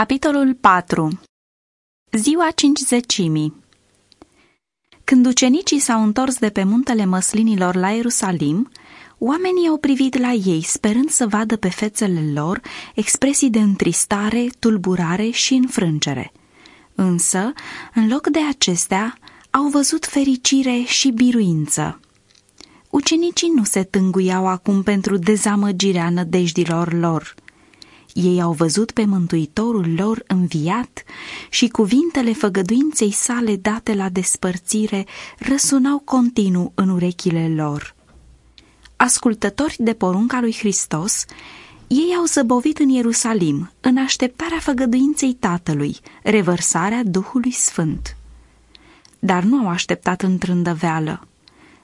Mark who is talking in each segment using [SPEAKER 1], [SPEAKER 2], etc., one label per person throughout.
[SPEAKER 1] Capitolul 4 Ziua cincizecimii Când ucenicii s-au întors de pe muntele măslinilor la Ierusalim, oamenii au privit la ei, sperând să vadă pe fețele lor expresii de întristare, tulburare și înfrângere. Însă, în loc de acestea, au văzut fericire și biruință. Ucenicii nu se tânguiau acum pentru dezamăgirea nădejdilor lor – ei au văzut pe Mântuitorul lor înviat și cuvintele făgăduinței sale date la despărțire răsunau continuu în urechile lor. Ascultători de porunca lui Hristos, ei au zăbovit în Ierusalim, în așteptarea făgăduinței Tatălui, revărsarea Duhului Sfânt. Dar nu au așteptat în trândăveală.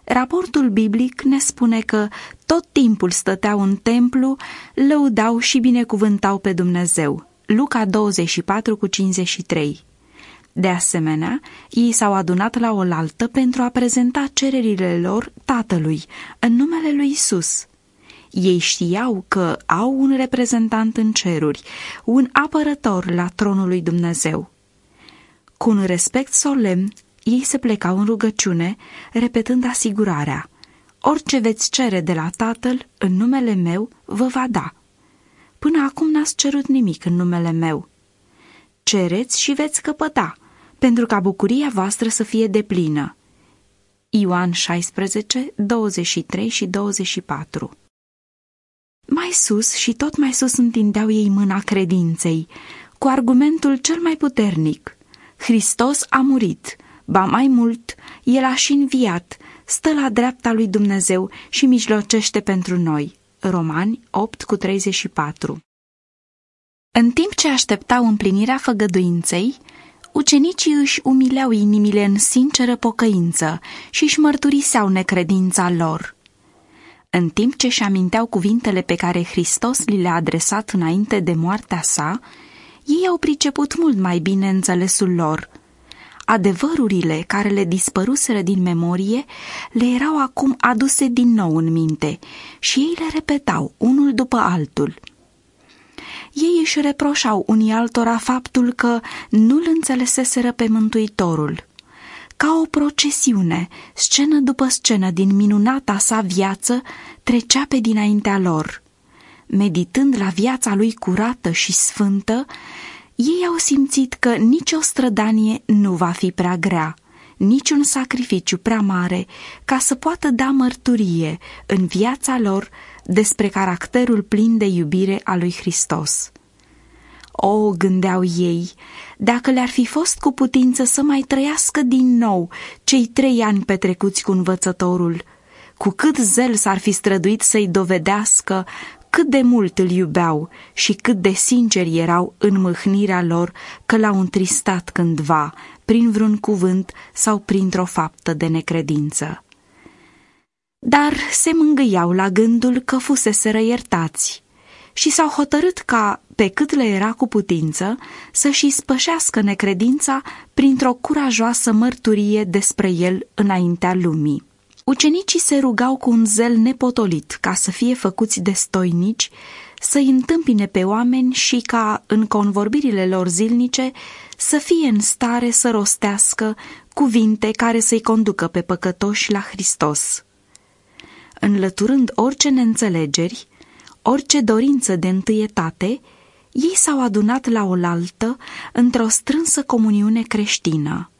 [SPEAKER 1] Raportul biblic ne spune că tot timpul stăteau în templu, lăudau și binecuvântau pe Dumnezeu. Luca 24 cu 53 De asemenea, ei s-au adunat la oaltă pentru a prezenta cererile lor tatălui, în numele lui Isus. Ei știau că au un reprezentant în ceruri, un apărător la tronul lui Dumnezeu. Cu un respect solemn, ei se plecau în rugăciune, repetând asigurarea. Orice veți cere de la Tatăl, în numele meu, vă va da. Până acum n-ați cerut nimic în numele meu. Cereți și veți căpăta, pentru ca bucuria voastră să fie deplină. Ioan 16, 23 și 24 Mai sus și tot mai sus întindeau ei mâna credinței, cu argumentul cel mai puternic. Hristos a murit, Ba mai mult, el a și înviat, stă la dreapta lui Dumnezeu și mijlocește pentru noi. Romani 8 cu 34 În timp ce așteptau împlinirea făgăduinței, ucenicii își umileau inimile în sinceră pocăință și își mărturiseau necredința lor. În timp ce își aminteau cuvintele pe care Hristos li le-a adresat înainte de moartea sa, ei au priceput mult mai bine înțelesul lor – adevărurile care le dispăruseră din memorie le erau acum aduse din nou în minte și ei le repetau unul după altul. Ei își reproșau unii altora faptul că nu-l înțeleseseră pe Mântuitorul. Ca o procesiune, scenă după scenă din minunata sa viață trecea pe dinaintea lor. Meditând la viața lui curată și sfântă, ei au simțit că nicio strădanie nu va fi prea grea, niciun sacrificiu prea mare ca să poată da mărturie în viața lor despre caracterul plin de iubire a lui Hristos. O, gândeau ei, dacă le-ar fi fost cu putință să mai trăiască din nou cei trei ani petrecuți cu învățătorul, cu cât zel s-ar fi străduit să-i dovedească cât de mult îl iubeau și cât de sinceri erau în mâhnirea lor că l-au întristat cândva, prin vreun cuvânt sau printr-o faptă de necredință. Dar se mângâiau la gândul că fuseseră iertați și s-au hotărât ca, pe cât le era cu putință, să-și spășească necredința printr-o curajoasă mărturie despre el înaintea lumii. Ucenicii se rugau cu un zel nepotolit ca să fie făcuți destoinici, să-i întâmpine pe oameni și ca, în convorbirile lor zilnice, să fie în stare să rostească cuvinte care să-i conducă pe păcătoși la Hristos. Înlăturând orice neînțelegeri, orice dorință de întâietate, ei s-au adunat la oaltă într-o strânsă comuniune creștină.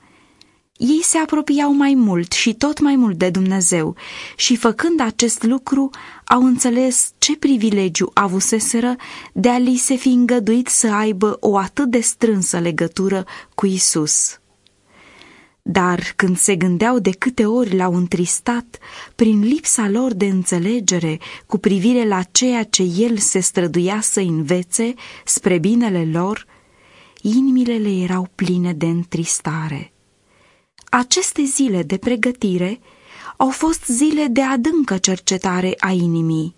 [SPEAKER 1] Ei se apropiau mai mult și tot mai mult de Dumnezeu și făcând acest lucru au înțeles ce privilegiu avuseseră de a li se fi îngăduit să aibă o atât de strânsă legătură cu Isus. Dar când se gândeau de câte ori l-au întristat prin lipsa lor de înțelegere cu privire la ceea ce el se străduia să învețe spre binele lor, inimile le erau pline de întristare. Aceste zile de pregătire au fost zile de adâncă cercetare a inimii.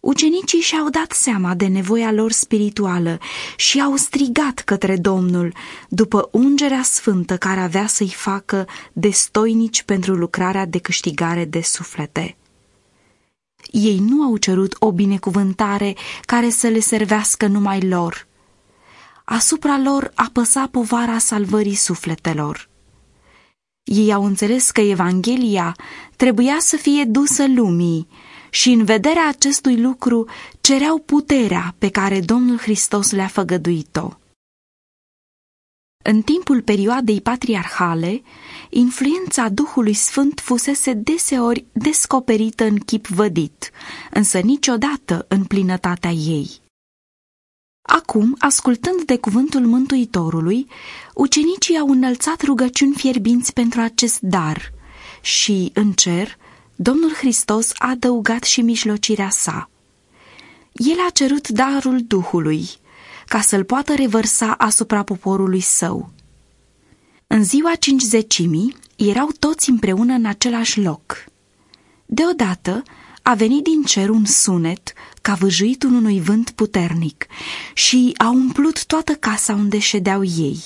[SPEAKER 1] Ucenicii și-au dat seama de nevoia lor spirituală și au strigat către Domnul după ungerea sfântă care avea să-i facă destoinici pentru lucrarea de câștigare de suflete. Ei nu au cerut o binecuvântare care să le servească numai lor – asupra lor apăsa povara salvării sufletelor. Ei au înțeles că Evanghelia trebuia să fie dusă lumii și în vederea acestui lucru cereau puterea pe care Domnul Hristos le-a făgăduit-o. În timpul perioadei patriarhale, influența Duhului Sfânt fusese deseori descoperită în chip vădit, însă niciodată în plinătatea ei. Acum, ascultând de cuvântul Mântuitorului, ucenicii au înălțat rugăciuni fierbinți pentru acest dar și, în cer, Domnul Hristos a adăugat și mijlocirea sa. El a cerut darul Duhului, ca să-l poată revărsa asupra poporului său. În ziua cincizecimii erau toți împreună în același loc. Deodată a venit din cer un sunet ca vâjuitul unui vânt puternic și a umplut toată casa unde ședeau ei.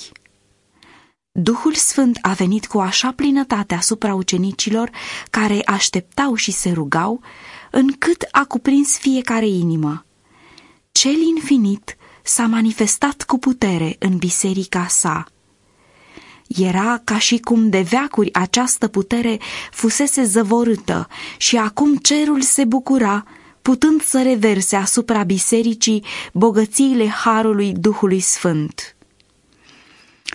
[SPEAKER 1] Duhul Sfânt a venit cu așa plinătate asupra ucenicilor care așteptau și se rugau, încât a cuprins fiecare inimă. Cel infinit s-a manifestat cu putere în biserica sa. Era ca și cum de veacuri această putere fusese zăvorâtă și acum cerul se bucura, putând să reverse asupra bisericii bogățiile Harului Duhului Sfânt.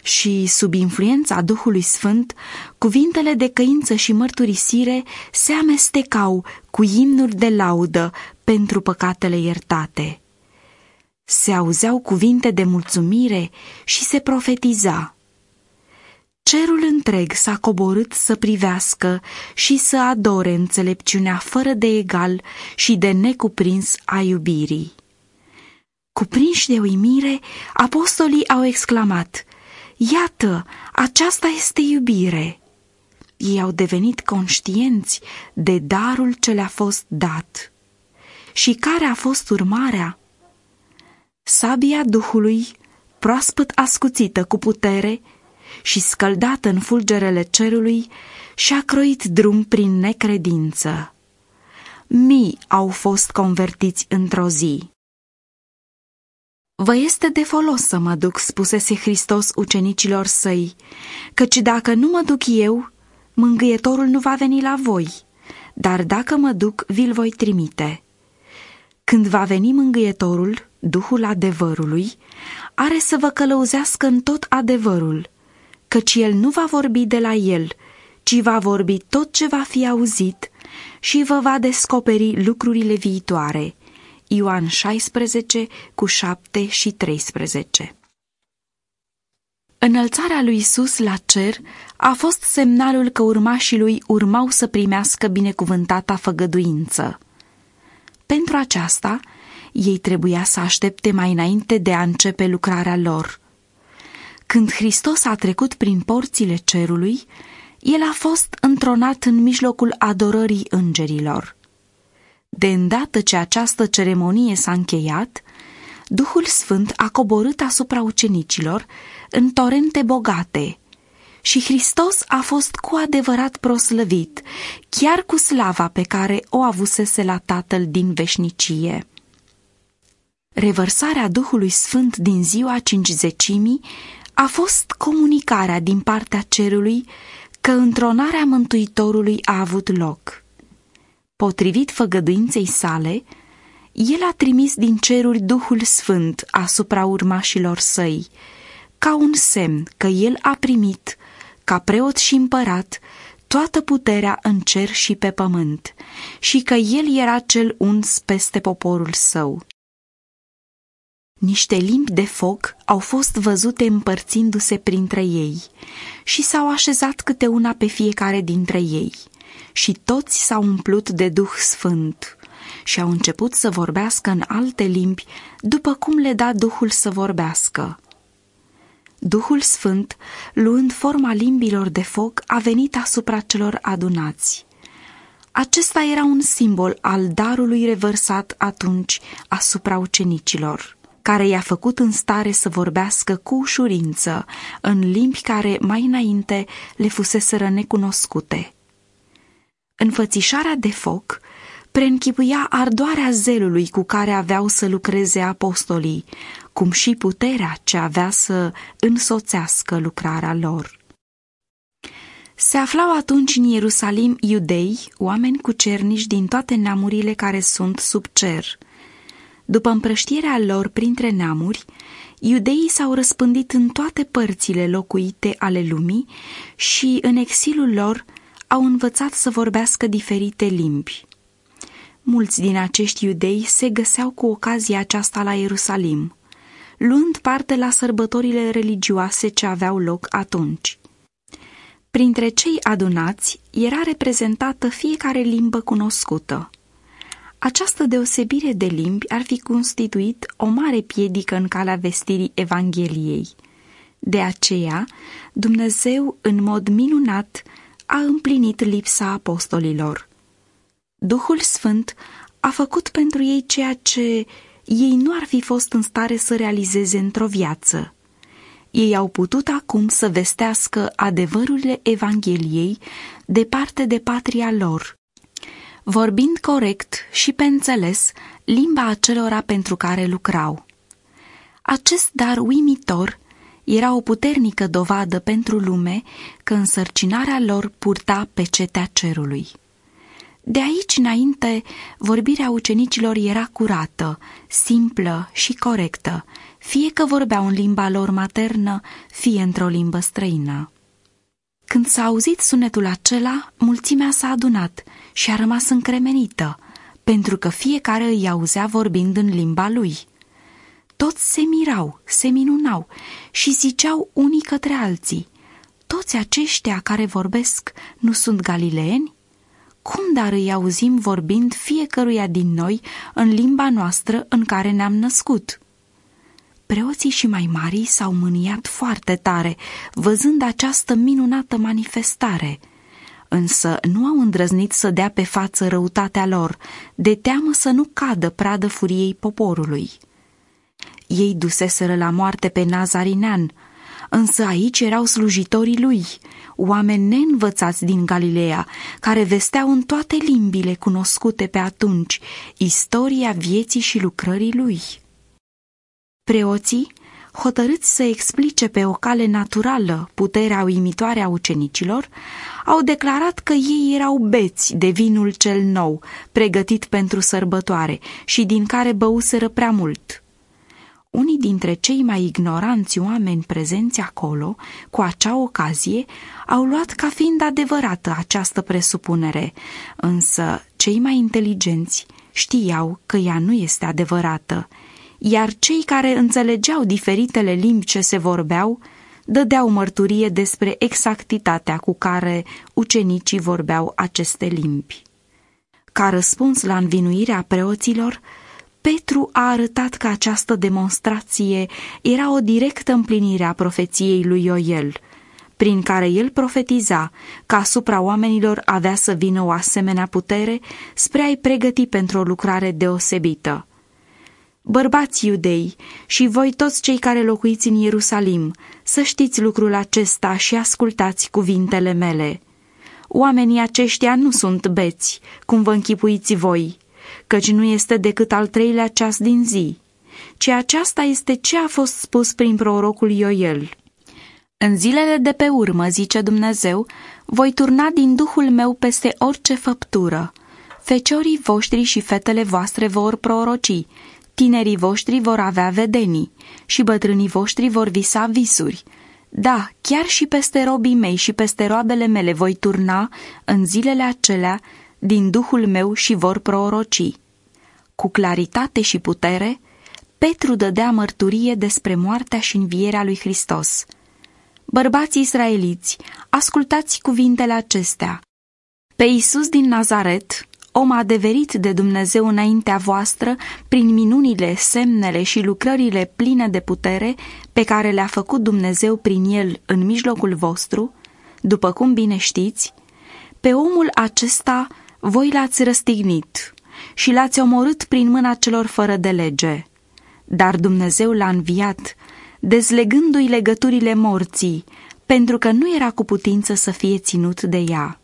[SPEAKER 1] Și sub influența Duhului Sfânt, cuvintele de căință și mărturisire se amestecau cu imnuri de laudă pentru păcatele iertate. Se auzeau cuvinte de mulțumire și se profetiza. Cerul întreg s-a coborât să privească și să adore înțelepciunea fără de egal și de necuprins a iubirii. Cuprinși de uimire, apostolii au exclamat, Iată, aceasta este iubire! Ei au devenit conștienți de darul ce le-a fost dat. Și care a fost urmarea? Sabia Duhului, proaspăt ascuțită cu putere, și scăldată în fulgerele cerului, și-a croit drum prin necredință. Mii au fost convertiți într-o zi. Vă este de folos să mă duc, spusese Hristos ucenicilor săi, căci dacă nu mă duc eu, mângâietorul nu va veni la voi, dar dacă mă duc, vi-l voi trimite. Când va veni mângâietorul, Duhul adevărului, are să vă călăuzească în tot adevărul, căci el nu va vorbi de la el, ci va vorbi tot ce va fi auzit și vă va descoperi lucrurile viitoare. Ioan 16 cu 7 și 13 Înălțarea lui Isus la cer a fost semnalul că urmașii lui urmau să primească binecuvântata făgăduință. Pentru aceasta, ei trebuia să aștepte mai înainte de a începe lucrarea lor – când Hristos a trecut prin porțile cerului, el a fost întronat în mijlocul adorării îngerilor. De îndată ce această ceremonie s-a încheiat, Duhul Sfânt a coborât asupra ucenicilor în torente bogate și Hristos a fost cu adevărat proslăvit, chiar cu slava pe care o avusese la Tatăl din veșnicie. Revărsarea Duhului Sfânt din ziua cincizecimii a fost comunicarea din partea cerului că întronarea Mântuitorului a avut loc. Potrivit făgăduinței sale, el a trimis din ceruri Duhul Sfânt asupra urmașilor săi, ca un semn că el a primit, ca preot și împărat, toată puterea în cer și pe pământ, și că el era cel uns peste poporul său. Niște limbi de foc au fost văzute împărțindu-se printre ei și s-au așezat câte una pe fiecare dintre ei și toți s-au umplut de Duh Sfânt și au început să vorbească în alte limbi după cum le da Duhul să vorbească. Duhul Sfânt, luând forma limbilor de foc, a venit asupra celor adunați. Acesta era un simbol al darului revărsat atunci asupra ucenicilor care i-a făcut în stare să vorbească cu ușurință în limbi care mai înainte le fuseseră necunoscute. Înfățișarea de foc preînchipuia ardoarea zelului cu care aveau să lucreze apostolii, cum și puterea ce avea să însoțească lucrarea lor. Se aflau atunci în Ierusalim iudei, oameni cu cernici din toate neamurile care sunt sub cer. După împrăștierea lor printre neamuri, iudeii s-au răspândit în toate părțile locuite ale lumii și în exilul lor au învățat să vorbească diferite limbi. Mulți din acești iudei se găseau cu ocazia aceasta la Ierusalim, luând parte la sărbătorile religioase ce aveau loc atunci. Printre cei adunați era reprezentată fiecare limbă cunoscută. Această deosebire de limbi ar fi constituit o mare piedică în calea vestirii Evangheliei. De aceea, Dumnezeu, în mod minunat, a împlinit lipsa apostolilor. Duhul Sfânt a făcut pentru ei ceea ce ei nu ar fi fost în stare să realizeze într-o viață. Ei au putut acum să vestească adevărurile Evangheliei departe de patria lor, vorbind corect și pe înțeles limba acelora pentru care lucrau. Acest dar uimitor era o puternică dovadă pentru lume că însărcinarea lor purta pe cetea cerului. De aici înainte, vorbirea ucenicilor era curată, simplă și corectă, fie că vorbeau în limba lor maternă, fie într-o limbă străină. Când s-a auzit sunetul acela, mulțimea s-a adunat și a rămas încremenită, pentru că fiecare îi auzea vorbind în limba lui. Toți se mirau, se minunau și ziceau unii către alții, toți aceștia care vorbesc nu sunt galileeni? Cum dar îi auzim vorbind fiecăruia din noi în limba noastră în care ne-am născut? Preoții și mai mari s-au mâniat foarte tare, văzând această minunată manifestare, însă nu au îndrăznit să dea pe față răutatea lor, de teamă să nu cadă pradă furiei poporului. Ei duseseră la moarte pe Nazarinean, însă aici erau slujitorii lui, oameni neînvățați din Galileea, care vesteau în toate limbile cunoscute pe atunci istoria vieții și lucrării lui. Preoții, hotărâți să explice pe o cale naturală puterea uimitoare a ucenicilor, au declarat că ei erau beți de vinul cel nou, pregătit pentru sărbătoare și din care băuseră prea mult. Unii dintre cei mai ignoranți oameni prezenți acolo, cu acea ocazie, au luat ca fiind adevărată această presupunere, însă cei mai inteligenți știau că ea nu este adevărată, iar cei care înțelegeau diferitele limbi ce se vorbeau, dădeau mărturie despre exactitatea cu care ucenicii vorbeau aceste limbi. Ca răspuns la învinuirea preoților, Petru a arătat că această demonstrație era o directă împlinire a profeției lui Ioel, prin care el profetiza că asupra oamenilor avea să vină o asemenea putere spre a-i pregăti pentru o lucrare deosebită. Bărbați iudei și voi toți cei care locuiți în Ierusalim, să știți lucrul acesta și ascultați cuvintele mele. Oamenii aceștia nu sunt beți, cum vă închipuiți voi, căci nu este decât al treilea ceas din zi, ci aceasta este ce a fost spus prin prorocul Ioel. În zilele de pe urmă, zice Dumnezeu, voi turna din Duhul meu peste orice făptură. Feciorii voștri și fetele voastre vor proroci, tinerii voștri vor avea vedenii și bătrânii voștri vor visa visuri. Da, chiar și peste robii mei și peste roabele mele voi turna în zilele acelea din Duhul meu și vor proroci. Cu claritate și putere, Petru dădea mărturie despre moartea și învierea lui Hristos. Bărbați israeliți, ascultați cuvintele acestea. Pe Iisus din Nazaret, om adeverit de Dumnezeu înaintea voastră prin minunile, semnele și lucrările pline de putere pe care le-a făcut Dumnezeu prin el în mijlocul vostru, după cum bine știți, pe omul acesta voi l-ați răstignit și l-ați omorât prin mâna celor fără de lege. Dar Dumnezeu l-a înviat, dezlegându-i legăturile morții, pentru că nu era cu putință să fie ținut de ea.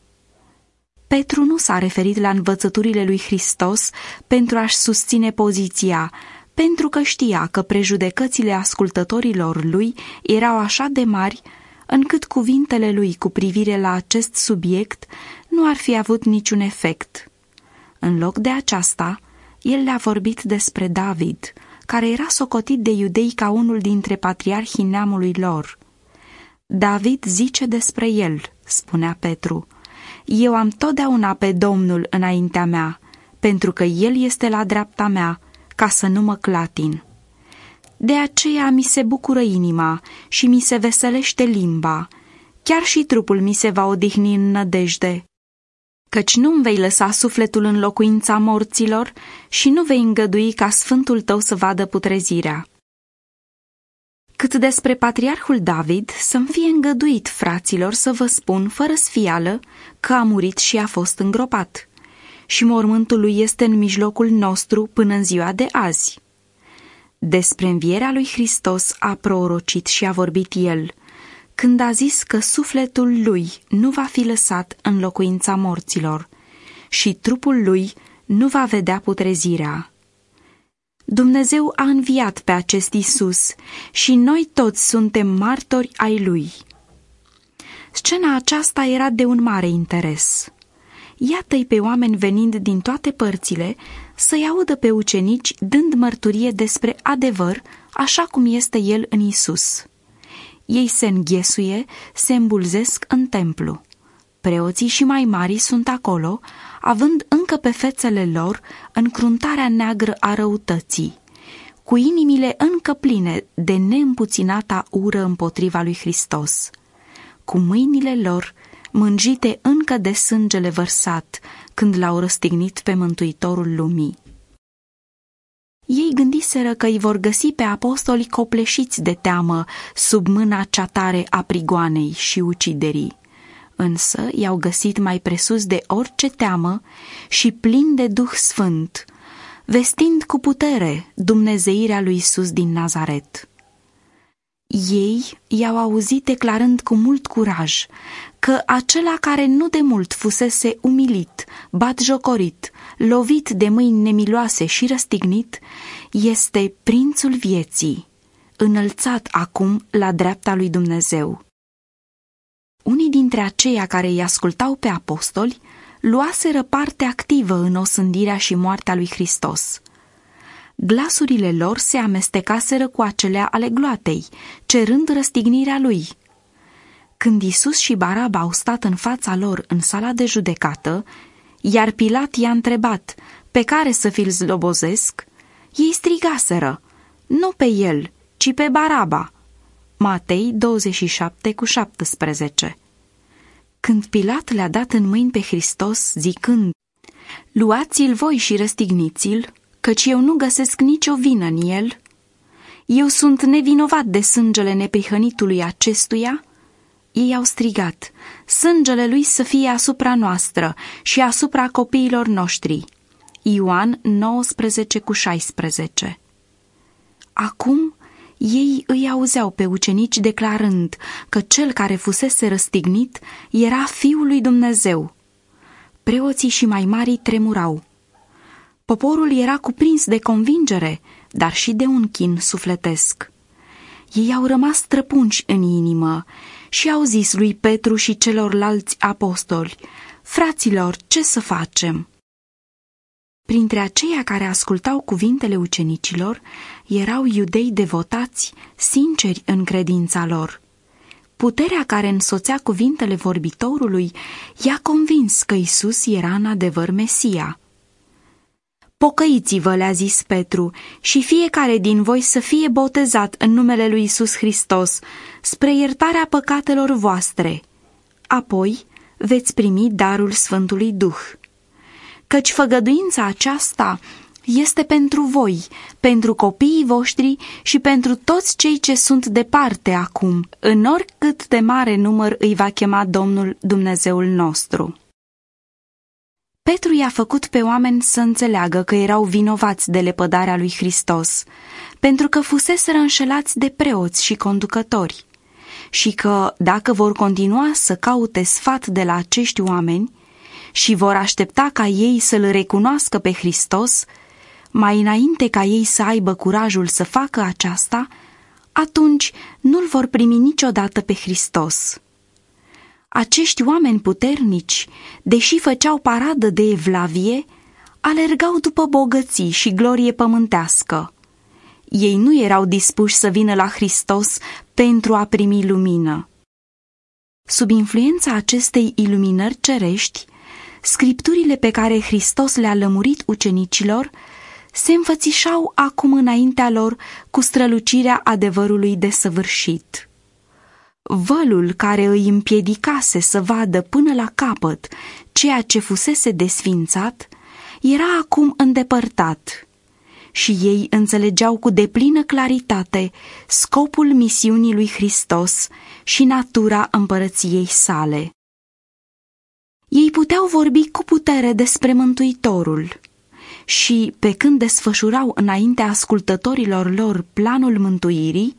[SPEAKER 1] Petru nu s-a referit la învățăturile lui Hristos pentru a-și susține poziția, pentru că știa că prejudecățile ascultătorilor lui erau așa de mari încât cuvintele lui cu privire la acest subiect nu ar fi avut niciun efect. În loc de aceasta, el le-a vorbit despre David, care era socotit de iudei ca unul dintre patriarhii neamului lor. David zice despre el, spunea Petru, eu am totdeauna pe Domnul înaintea mea, pentru că El este la dreapta mea, ca să nu mă clatin. De aceea mi se bucură inima și mi se veselește limba, chiar și trupul mi se va odihni în nădejde. Căci nu-mi vei lăsa sufletul în locuința morților și nu vei îngădui ca sfântul tău să vadă putrezirea. Cât despre patriarhul David, să-mi fie îngăduit, fraților, să vă spun, fără sfială, că a murit și a fost îngropat. Și mormântul lui este în mijlocul nostru până în ziua de azi. Despre învierea lui Hristos a prorocit și a vorbit el, când a zis că sufletul lui nu va fi lăsat în locuința morților și trupul lui nu va vedea putrezirea. Dumnezeu a înviat pe acest Isus și noi toți suntem martori ai lui. Scena aceasta era de un mare interes. Iată-i pe oameni venind din toate părțile să-i audă pe ucenici dând mărturie despre adevăr așa cum este el în Isus. Ei se înghesuie, se îmbulzesc în templu. Preoții și mai mari sunt acolo, având încă pe fețele lor încruntarea neagră a răutății, cu inimile încă pline de neîmpuținata ură împotriva lui Hristos, cu mâinile lor mângite încă de sângele vărsat când l-au răstignit pe Mântuitorul lumii. Ei gândiseră că îi vor găsi pe apostoli copleșiți de teamă sub mâna cea tare a prigoanei și uciderii însă i-au găsit mai presus de orice teamă și plin de Duh Sfânt, vestind cu putere dumnezeirea lui Isus din Nazaret. Ei i-au auzit declarând cu mult curaj că acela care nu de mult fusese umilit, batjocorit, lovit de mâini nemiloase și răstignit, este prințul vieții, înălțat acum la dreapta lui Dumnezeu unii dintre aceia care îi ascultau pe apostoli luaseră parte activă în osândirea și moartea lui Hristos. Glasurile lor se amestecaseră cu acelea ale gloatei, cerând răstignirea lui. Când Isus și Baraba au stat în fața lor în sala de judecată, iar Pilat i-a întrebat, pe care să fi-l zlobozesc, ei strigaseră, nu pe el, ci pe Baraba. Matei 27 cu 17 Când Pilat le-a dat în mâini pe Hristos, zicând, Luați-l voi și răstigniți-l, căci eu nu găsesc nicio vină în el, eu sunt nevinovat de sângele neprihănitului acestuia, ei au strigat, sângele lui să fie asupra noastră și asupra copiilor noștri. Ioan 19 cu 16 Acum ei îi auzeau pe ucenici declarând că cel care fusese răstignit era Fiul lui Dumnezeu. Preoții și mai mari tremurau. Poporul era cuprins de convingere, dar și de un chin sufletesc. Ei au rămas străpunși în inimă și au zis lui Petru și celorlalți apostoli, Fraților, ce să facem? Printre aceia care ascultau cuvintele ucenicilor erau iudei devotați, sinceri în credința lor. Puterea care însoțea cuvintele vorbitorului i-a convins că Isus era în adevăr Mesia. Pocăiți-vă, le-a zis Petru, și fiecare din voi să fie botezat în numele lui Isus Hristos, spre iertarea păcatelor voastre. Apoi veți primi darul Sfântului Duh căci făgăduința aceasta este pentru voi, pentru copiii voștri și pentru toți cei ce sunt departe acum, în oricât de mare număr îi va chema Domnul Dumnezeul nostru. Petru i-a făcut pe oameni să înțeleagă că erau vinovați de lepădarea lui Hristos, pentru că fuseseră înșelați de preoți și conducători, și că, dacă vor continua să caute sfat de la acești oameni, și vor aștepta ca ei să-L recunoască pe Hristos, mai înainte ca ei să aibă curajul să facă aceasta, atunci nu-L vor primi niciodată pe Hristos. Acești oameni puternici, deși făceau paradă de evlavie, alergau după bogății și glorie pământească. Ei nu erau dispuși să vină la Hristos pentru a primi lumină. Sub influența acestei iluminări cerești, scripturile pe care Hristos le-a lămurit ucenicilor se înfățișau acum înaintea lor cu strălucirea adevărului desăvârșit. Vălul care îi împiedicase să vadă până la capăt ceea ce fusese desfințat, era acum îndepărtat și ei înțelegeau cu deplină claritate scopul misiunii lui Hristos și natura împărăției sale. Ei puteau vorbi cu putere despre Mântuitorul și, pe când desfășurau înaintea ascultătorilor lor planul mântuirii,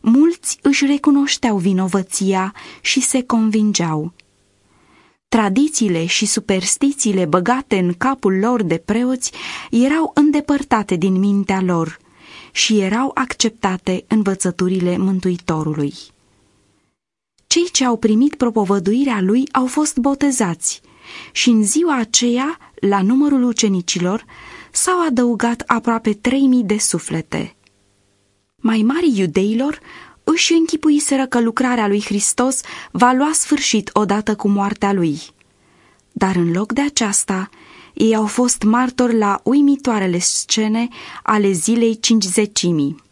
[SPEAKER 1] mulți își recunoșteau vinovăția și se convingeau. Tradițiile și superstițiile băgate în capul lor de preoți erau îndepărtate din mintea lor și erau acceptate învățăturile Mântuitorului. Cei ce au primit propovăduirea lui au fost botezați și în ziua aceea, la numărul ucenicilor, s-au adăugat aproape 3000 de suflete. Mai mari iudeilor își închipuiseră că lucrarea lui Hristos va lua sfârșit odată cu moartea lui. Dar în loc de aceasta, ei au fost martori la uimitoarele scene ale zilei cincizecimii.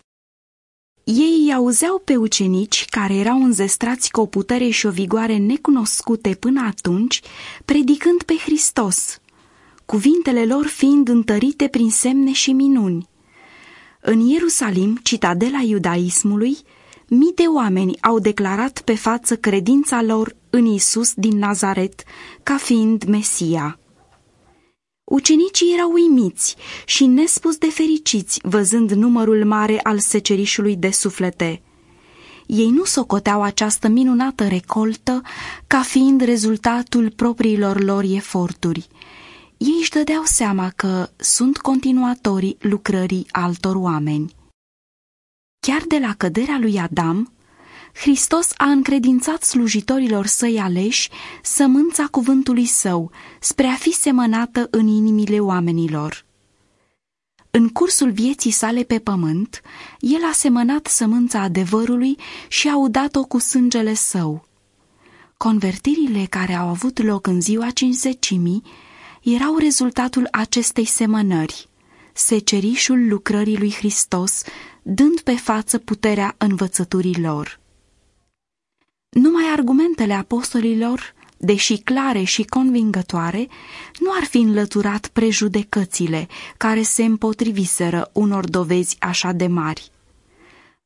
[SPEAKER 1] Ei îi auzeau pe ucenici, care erau înzestrați cu o putere și o vigoare necunoscute până atunci, predicând pe Hristos, cuvintele lor fiind întărite prin semne și minuni. În Ierusalim, citadela iudaismului, mii de oameni au declarat pe față credința lor în Isus din Nazaret ca fiind Mesia. Ucenicii erau uimiți și nespus de fericiți văzând numărul mare al secerișului de suflete. Ei nu socoteau această minunată recoltă ca fiind rezultatul propriilor lor eforturi. Ei își dădeau seama că sunt continuatorii lucrării altor oameni. Chiar de la căderea lui Adam, Hristos a încredințat slujitorilor săi aleși sămânța cuvântului său spre a fi semănată în inimile oamenilor. În cursul vieții sale pe pământ, el a semănat sămânța adevărului și a udat-o cu sângele său. Convertirile care au avut loc în ziua cincizecimii erau rezultatul acestei semănări, secerișul lucrării lui Hristos, dând pe față puterea învățăturii lor. Numai argumentele apostolilor, deși clare și convingătoare, nu ar fi înlăturat prejudecățile care se împotriviseră unor dovezi așa de mari.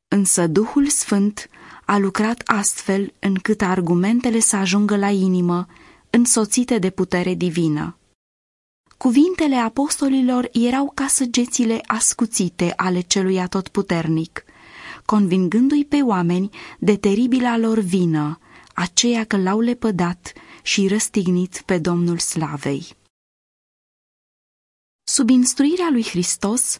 [SPEAKER 1] Însă Duhul Sfânt a lucrat astfel încât argumentele să ajungă la inimă, însoțite de putere divină. Cuvintele apostolilor erau ca săgețile ascuțite ale celui atotputernic, convingându-i pe oameni de teribila lor vină, aceea că l-au lepădat și răstignit pe Domnul Slavei. Sub instruirea lui Hristos,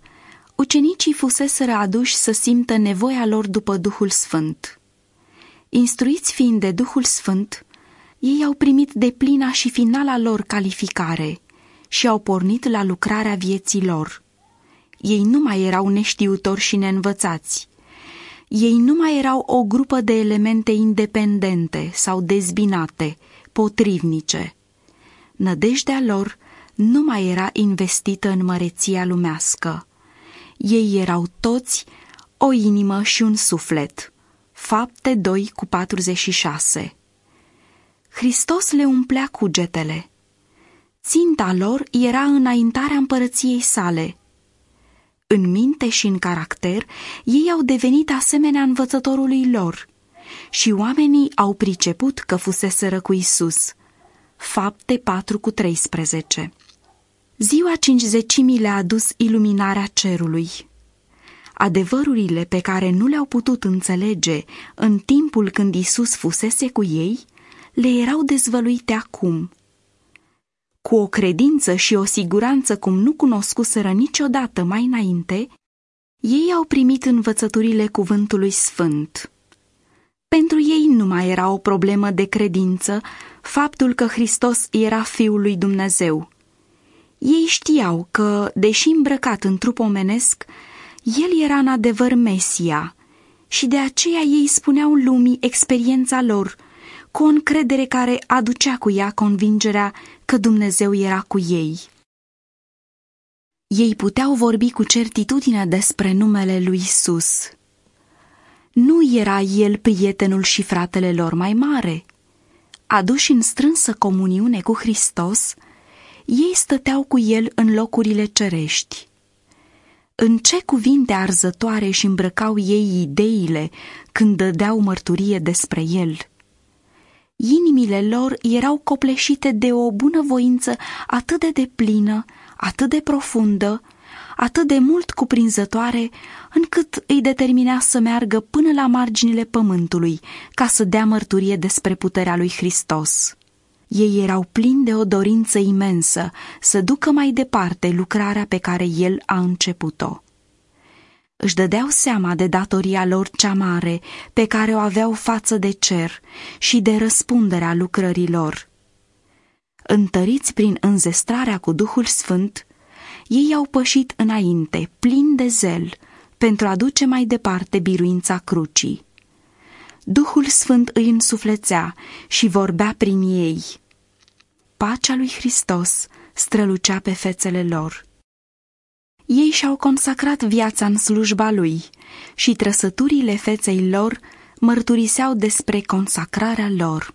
[SPEAKER 1] ucenicii fuseseră aduși să simtă nevoia lor după Duhul Sfânt. Instruiți fiind de Duhul Sfânt, ei au primit de plina și finala lor calificare și au pornit la lucrarea vieții lor. Ei nu mai erau neștiutori și neînvățați, ei nu mai erau o grupă de elemente independente sau dezbinate, potrivnice. Nădejdea lor nu mai era investită în măreția lumească. Ei erau toți o inimă și un suflet. Fapte 2 cu 46 Hristos le umplea cugetele. Ținta lor era înaintarea împărăției sale – în minte și în caracter, ei au devenit asemenea învățătorului lor și oamenii au priceput că fuseseră cu Isus. Fapte 4 cu 13 Ziua cincizecimii le-a adus iluminarea cerului. Adevărurile pe care nu le-au putut înțelege în timpul când Isus fusese cu ei, le erau dezvăluite acum. Cu o credință și o siguranță cum nu cunoscuseră niciodată mai înainte, ei au primit învățăturile cuvântului sfânt. Pentru ei nu mai era o problemă de credință faptul că Hristos era Fiul lui Dumnezeu. Ei știau că, deși îmbrăcat în trup omenesc, el era în adevăr Mesia și de aceea ei spuneau lumii experiența lor, cu o încredere care aducea cu ea convingerea că Dumnezeu era cu ei. Ei puteau vorbi cu certitudine despre numele lui Isus. Nu era el prietenul și fratele lor mai mare. Aduși în strânsă comuniune cu Hristos, ei stăteau cu el în locurile cerești. În ce cuvinte arzătoare își îmbrăcau ei ideile când dădeau mărturie despre el. Inimile lor erau copleșite de o bunăvoință atât de deplină, atât de profundă, atât de mult cuprinzătoare, încât îi determina să meargă până la marginile pământului ca să dea mărturie despre puterea lui Hristos. Ei erau plini de o dorință imensă să ducă mai departe lucrarea pe care el a început-o. Își dădeau seama de datoria lor cea mare pe care o aveau față de cer și de răspunderea lucrărilor. Întăriți prin înzestrarea cu Duhul Sfânt, ei au pășit înainte, plin de zel, pentru a duce mai departe biruința crucii. Duhul Sfânt îi însuflețea și vorbea prin ei. Pacea lui Hristos strălucea pe fețele lor. Ei și-au consacrat viața în slujba lui și trăsăturile feței lor mărturiseau despre consacrarea lor.